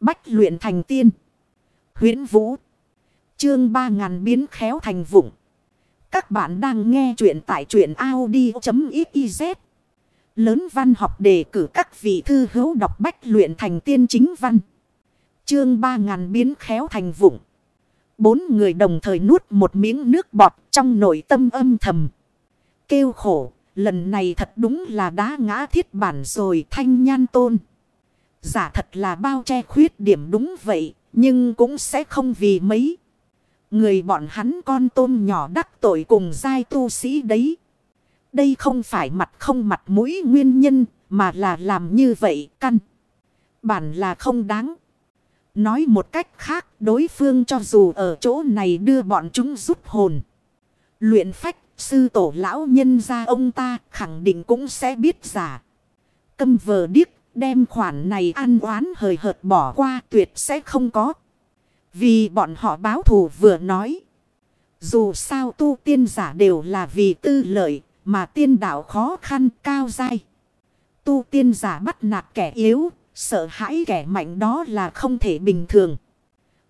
Bách luyện thành tiên. huyễn Vũ. Chương 3000 biến khéo thành vụng. Các bạn đang nghe truyện tại truyện Audi.xyz. Lớn văn học đề cử các vị thư hữu đọc bách luyện thành tiên chính văn. Chương 3000 biến khéo thành vụng. Bốn người đồng thời nuốt một miếng nước bọt trong nội tâm âm thầm. Kêu khổ, lần này thật đúng là đá ngã thiết bản rồi thanh nhan tôn. Giả thật là bao che khuyết điểm đúng vậy, nhưng cũng sẽ không vì mấy. Người bọn hắn con tôm nhỏ đắc tội cùng giai tu sĩ đấy. Đây không phải mặt không mặt mũi nguyên nhân, mà là làm như vậy căn. Bản là không đáng. Nói một cách khác, đối phương cho dù ở chỗ này đưa bọn chúng giúp hồn. Luyện phách, sư tổ lão nhân ra ông ta khẳng định cũng sẽ biết giả. Câm vờ điếc, đem khoản này ăn oán hời hợt bỏ qua tuyệt sẽ không có. Vì bọn họ báo thù vừa nói. Dù sao tu tiên giả đều là vì tư lợi, mà tiên đạo khó khăn cao dai. Tu tiên giả bắt nạt kẻ yếu, sợ hãi kẻ mạnh đó là không thể bình thường.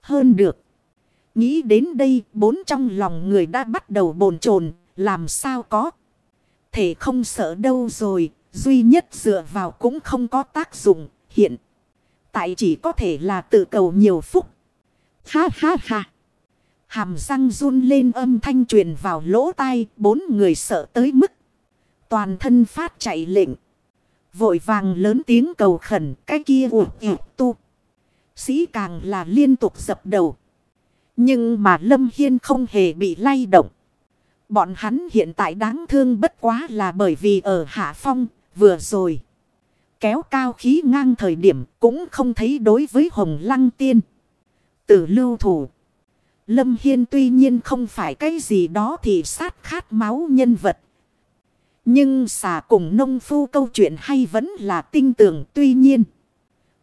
Hơn được. Nghĩ đến đây, bốn trong lòng người đã bắt đầu bồn chồn làm sao có. Thể không sợ đâu rồi, duy nhất dựa vào cũng không có tác dụng, hiện. Tại chỉ có thể là tự cầu nhiều phúc. Ha ha ha. Hàm răng run lên âm thanh truyền vào lỗ tai, bốn người sợ tới mức. Toàn thân phát chạy lệnh. Vội vàng lớn tiếng cầu khẩn, cái kia ủ ụt tu. Sĩ càng là liên tục dập đầu. Nhưng mà Lâm Hiên không hề bị lay động. Bọn hắn hiện tại đáng thương bất quá là bởi vì ở Hạ Phong, vừa rồi. Kéo cao khí ngang thời điểm cũng không thấy đối với Hồng Lăng Tiên. Tử lưu thủ. Lâm Hiên tuy nhiên không phải cái gì đó thì sát khát máu nhân vật. Nhưng xà cùng nông phu câu chuyện hay vẫn là tinh tưởng tuy nhiên.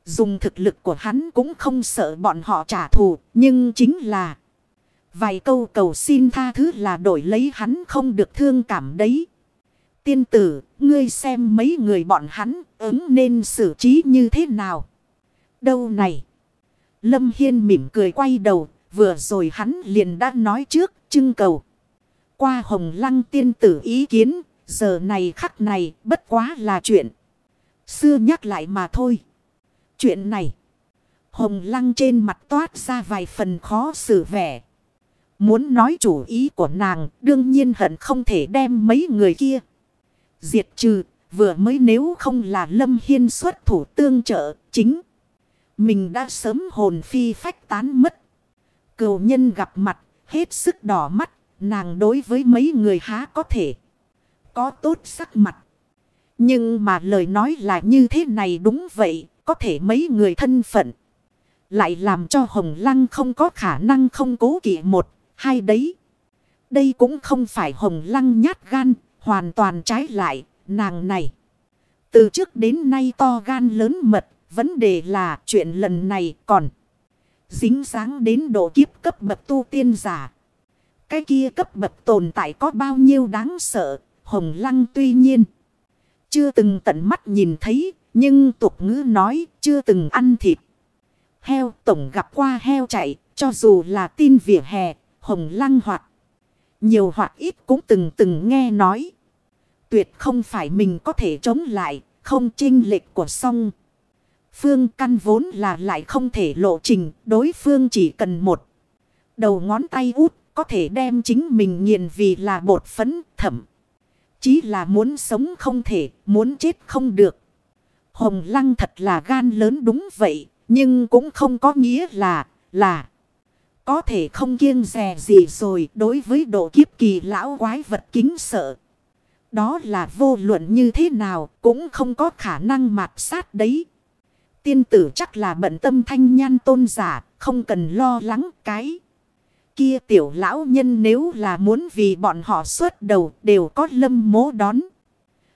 Dùng thực lực của hắn cũng không sợ bọn họ trả thù. Nhưng chính là. Vài câu cầu xin tha thứ là đổi lấy hắn không được thương cảm đấy. Tiên tử, ngươi xem mấy người bọn hắn ứng nên xử trí như thế nào. Đâu này. Lâm Hiên mỉm cười quay đầu, vừa rồi hắn liền đã nói trước, trưng cầu. Qua hồng lăng tiên tử ý kiến, giờ này khắc này bất quá là chuyện. Xưa nhắc lại mà thôi. Chuyện này. Hồng lăng trên mặt toát ra vài phần khó xử vẻ. Muốn nói chủ ý của nàng đương nhiên hận không thể đem mấy người kia. Diệt trừ vừa mới nếu không là lâm hiên xuất thủ tương trợ chính. Mình đã sớm hồn phi phách tán mất. cầu nhân gặp mặt hết sức đỏ mắt. Nàng đối với mấy người há có thể. Có tốt sắc mặt. Nhưng mà lời nói là như thế này đúng vậy. Có thể mấy người thân phận. Lại làm cho Hồng Lăng không có khả năng không cố kỵ một hay đấy. Đây cũng không phải hồng lăng nhát gan, hoàn toàn trái lại, nàng này. Từ trước đến nay to gan lớn mật, vấn đề là chuyện lần này còn dính dáng đến độ kiếp cấp bậc tu tiên giả. Cái kia cấp bậc tồn tại có bao nhiêu đáng sợ, hồng lăng tuy nhiên. Chưa từng tận mắt nhìn thấy, nhưng tục ngữ nói chưa từng ăn thịt. Heo tổng gặp qua heo chạy, cho dù là tin vỉa hè, hồng lăng hoặc nhiều hoặc ít cũng từng từng nghe nói. Tuyệt không phải mình có thể chống lại, không trinh lệch của song. Phương căn vốn là lại không thể lộ trình, đối phương chỉ cần một. Đầu ngón tay út, có thể đem chính mình nghiền vì là bột phấn thẩm. Chí là muốn sống không thể, muốn chết không được. Hồng lăng thật là gan lớn đúng vậy, nhưng cũng không có nghĩa là, là... Có thể không kiêng rè gì rồi đối với độ kiếp kỳ lão quái vật kính sợ. Đó là vô luận như thế nào cũng không có khả năng mạt sát đấy. Tiên tử chắc là bận tâm thanh nhan tôn giả, không cần lo lắng cái. Kia tiểu lão nhân nếu là muốn vì bọn họ xuất đầu đều có lâm mố đón.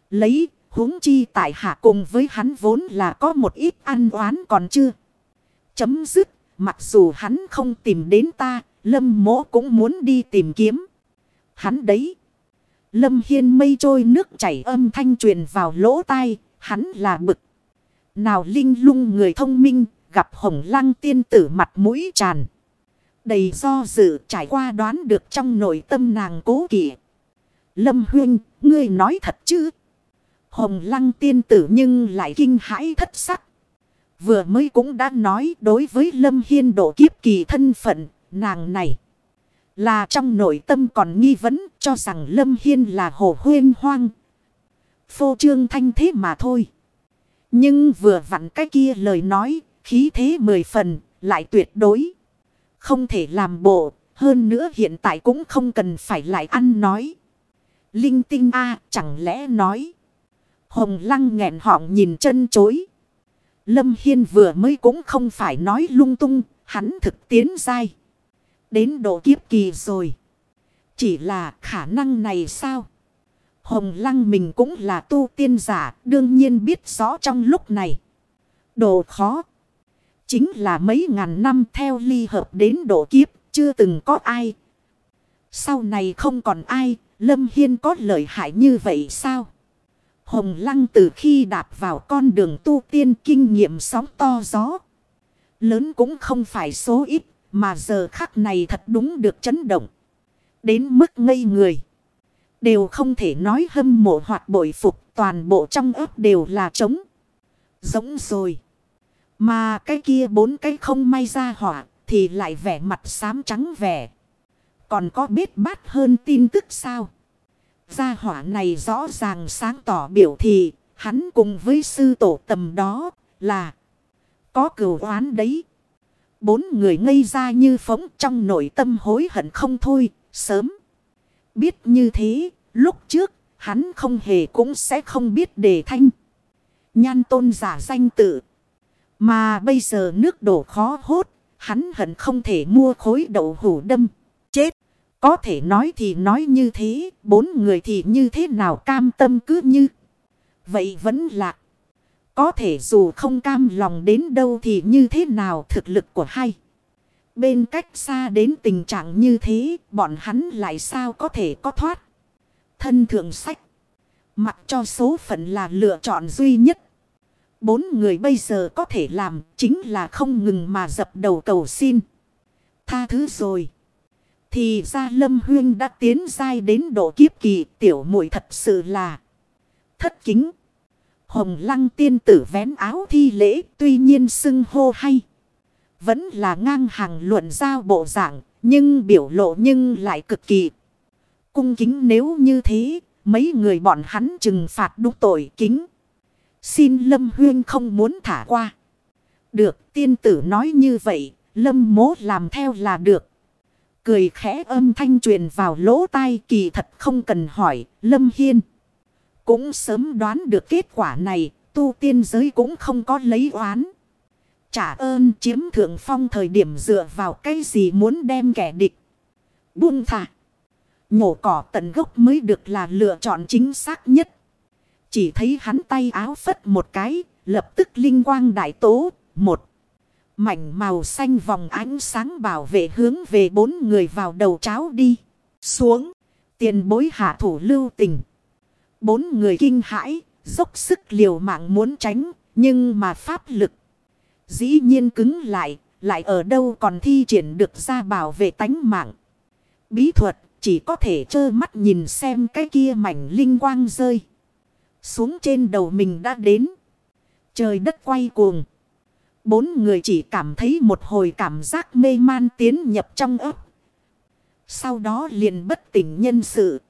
Lấy huống chi tại hạ cùng với hắn vốn là có một ít ăn oán còn chưa. Chấm dứt Mặc dù hắn không tìm đến ta, lâm mỗ cũng muốn đi tìm kiếm. Hắn đấy. Lâm hiên mây trôi nước chảy âm thanh truyền vào lỗ tai, hắn là bực. Nào linh lung người thông minh, gặp hồng lăng tiên tử mặt mũi tràn. Đầy do dự trải qua đoán được trong nội tâm nàng cố kỵ. Lâm Huyên, ngươi nói thật chứ? Hồng lăng tiên tử nhưng lại kinh hãi thất sắc. Vừa mới cũng đã nói đối với Lâm Hiên độ kiếp kỳ thân phận, nàng này. Là trong nội tâm còn nghi vấn cho rằng Lâm Hiên là hồ huyên hoang. Phô trương thanh thế mà thôi. Nhưng vừa vặn cái kia lời nói, khí thế mười phần, lại tuyệt đối. Không thể làm bộ, hơn nữa hiện tại cũng không cần phải lại ăn nói. Linh tinh a chẳng lẽ nói. Hồng lăng nghẹn họng nhìn chân chối. Lâm Hiên vừa mới cũng không phải nói lung tung, hắn thực tiến dai. Đến độ kiếp kỳ rồi. Chỉ là khả năng này sao? Hồng lăng mình cũng là tu tiên giả, đương nhiên biết rõ trong lúc này. Độ khó. Chính là mấy ngàn năm theo ly hợp đến độ kiếp, chưa từng có ai. Sau này không còn ai, Lâm Hiên có lợi hại như vậy sao? Hồng Lăng từ khi đạp vào con đường tu tiên kinh nghiệm sóng to gió. Lớn cũng không phải số ít, mà giờ khắc này thật đúng được chấn động. Đến mức ngây người. Đều không thể nói hâm mộ hoặc bội phục toàn bộ trong ấp đều là trống. Giống rồi. Mà cái kia bốn cái không may ra hỏa thì lại vẻ mặt xám trắng vẻ. Còn có biết bát hơn tin tức sao? Gia hỏa này rõ ràng sáng tỏ biểu thị hắn cùng với sư tổ tầm đó là có cửu oán đấy. Bốn người ngây ra như phóng trong nội tâm hối hận không thôi, sớm. Biết như thế, lúc trước, hắn không hề cũng sẽ không biết đề thanh. Nhan tôn giả danh tự. Mà bây giờ nước đổ khó hốt, hắn hận không thể mua khối đậu hủ đâm. Có thể nói thì nói như thế, bốn người thì như thế nào cam tâm cứ như. Vậy vẫn lạc. Có thể dù không cam lòng đến đâu thì như thế nào thực lực của hai. Bên cách xa đến tình trạng như thế, bọn hắn lại sao có thể có thoát. Thân thượng sách. Mặc cho số phận là lựa chọn duy nhất. Bốn người bây giờ có thể làm chính là không ngừng mà dập đầu cầu xin. Tha thứ rồi. Thì ra Lâm Huyên đã tiến dai đến độ kiếp kỳ, tiểu muội thật sự là thất kính. Hồng lăng tiên tử vén áo thi lễ, tuy nhiên xưng hô hay. Vẫn là ngang hàng luận giao bộ dạng, nhưng biểu lộ nhưng lại cực kỳ. Cung kính nếu như thế, mấy người bọn hắn trừng phạt đúng tội kính. Xin Lâm Huyên không muốn thả qua. Được, tiên tử nói như vậy, Lâm mố làm theo là được. Cười khẽ âm thanh truyền vào lỗ tai kỳ thật không cần hỏi, Lâm Hiên. Cũng sớm đoán được kết quả này, tu tiên giới cũng không có lấy oán. Trả ơn chiếm thượng phong thời điểm dựa vào cái gì muốn đem kẻ địch. Buông thả. Nhổ cỏ tận gốc mới được là lựa chọn chính xác nhất. Chỉ thấy hắn tay áo phất một cái, lập tức linh quang đại tố, một. Mảnh màu xanh vòng ánh sáng bảo vệ hướng về bốn người vào đầu cháo đi. Xuống. Tiền bối hạ thủ lưu tình. Bốn người kinh hãi. Dốc sức liều mạng muốn tránh. Nhưng mà pháp lực. Dĩ nhiên cứng lại. Lại ở đâu còn thi triển được ra bảo vệ tánh mạng. Bí thuật chỉ có thể trơ mắt nhìn xem cái kia mảnh linh quang rơi. Xuống trên đầu mình đã đến. Trời đất quay cuồng. Bốn người chỉ cảm thấy một hồi cảm giác mê man tiến nhập trong ấp. Sau đó liền bất tỉnh nhân sự.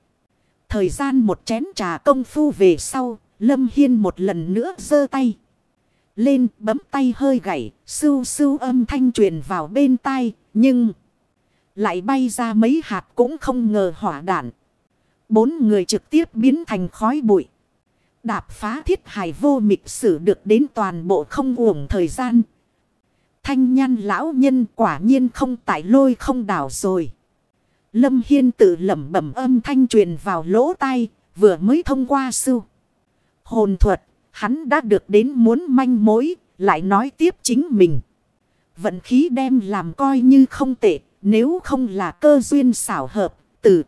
Thời gian một chén trà công phu về sau, Lâm Hiên một lần nữa giơ tay. Lên bấm tay hơi gãy, sưu sưu âm thanh truyền vào bên tai, nhưng lại bay ra mấy hạt cũng không ngờ hỏa đạn. Bốn người trực tiếp biến thành khói bụi. Đạp phá thiết hải vô mịch sử được đến toàn bộ không uổng thời gian. Thanh nhan lão nhân quả nhiên không tại lôi không đảo rồi. Lâm Hiên tự lẩm bẩm âm thanh truyền vào lỗ tai, vừa mới thông qua sư. Hồn thuật, hắn đã được đến muốn manh mối, lại nói tiếp chính mình. Vận khí đem làm coi như không tệ, nếu không là cơ duyên xảo hợp, từ.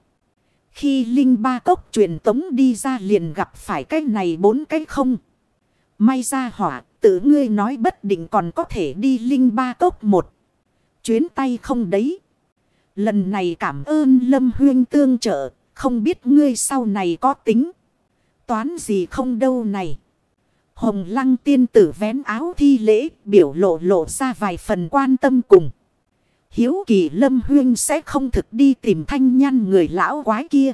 Khi Linh Ba Cốc truyền tống đi ra liền gặp phải cái này bốn cái không. May ra hỏa, Tự ngươi nói bất định còn có thể đi linh ba cốc một. Chuyến tay không đấy. Lần này cảm ơn Lâm Huyên tương trợ. Không biết ngươi sau này có tính. Toán gì không đâu này. Hồng lăng tiên tử vén áo thi lễ. Biểu lộ lộ ra vài phần quan tâm cùng. Hiếu kỳ Lâm Huyên sẽ không thực đi tìm thanh nhăn người lão quái kia.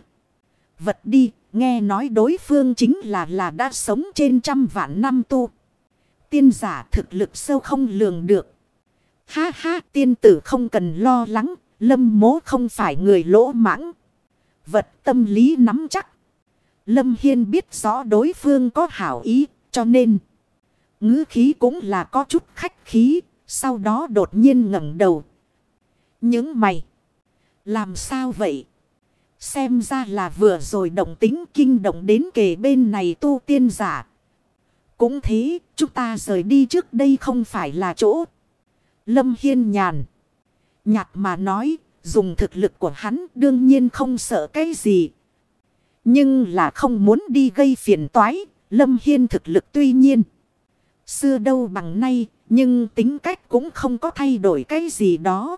Vật đi, nghe nói đối phương chính là là đã sống trên trăm vạn năm tu. Tiên giả thực lực sâu không lường được. Ha ha, tiên tử không cần lo lắng, lâm mố không phải người lỗ mãng. Vật tâm lý nắm chắc. Lâm Hiên biết rõ đối phương có hảo ý, cho nên ngữ khí cũng là có chút khách khí, sau đó đột nhiên ngẩng đầu, những mày. Làm sao vậy? Xem ra là vừa rồi động tính kinh động đến kề bên này tu tiên giả. Cũng thế, chúng ta rời đi trước đây không phải là chỗ. Lâm Hiên nhàn. Nhạt mà nói, dùng thực lực của hắn đương nhiên không sợ cái gì. Nhưng là không muốn đi gây phiền toái, Lâm Hiên thực lực tuy nhiên. Xưa đâu bằng nay, nhưng tính cách cũng không có thay đổi cái gì đó.